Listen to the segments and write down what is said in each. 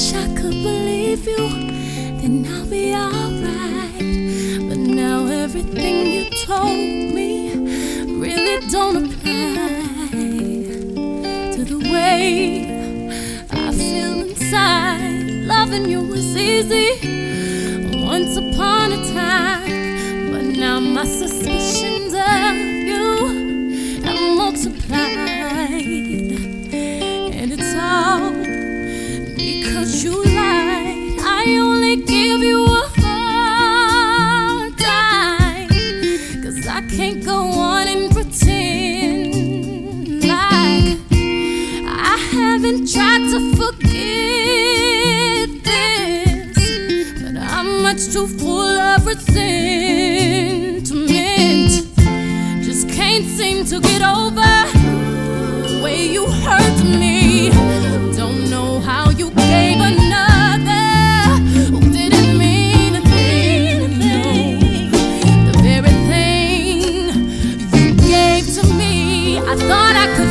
forgive you, then I'll be alright. But now everything you told me really don't apply to the way I feel inside. Loving you was easy once upon a time, but now my suspicions of you have multiplied, Haven't tried to forget this, but I'm much too full of resentment. Just can't seem to get over the way you hurt me. Don't know how you gave another who didn't mean a thing. The very thing you gave to me, I thought I could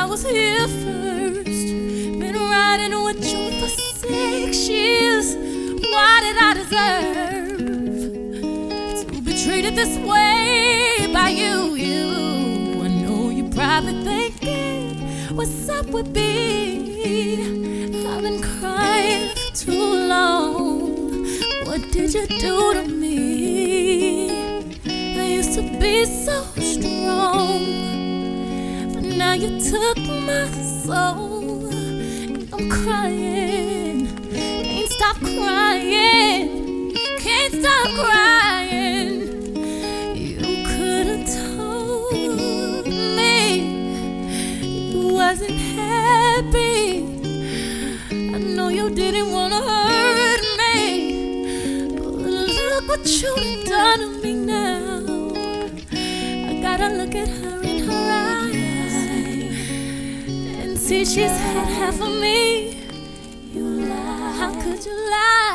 I was here first. Been riding with you for six years. Why did I deserve to be treated this way by you? You, I know you're probably thinking, what's up with me? I've been crying for too long. What did you do to me? I used to be so strong, now you took my soul. and I'm crying, can't stop crying, can't stop crying. You could have told me you wasn't happy. I know you didn't wanna hurt me, but look what you done to me now. I gotta look at her See, she's had half of me. You lie. How could you lie?